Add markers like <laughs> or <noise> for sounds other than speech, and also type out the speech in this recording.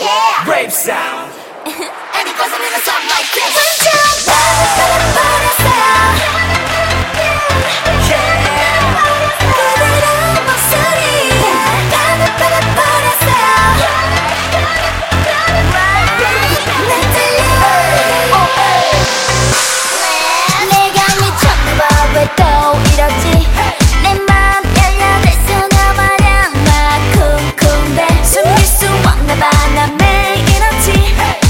yeah. Rave sound. <laughs> and it goes a little something like this. One, two, Hey!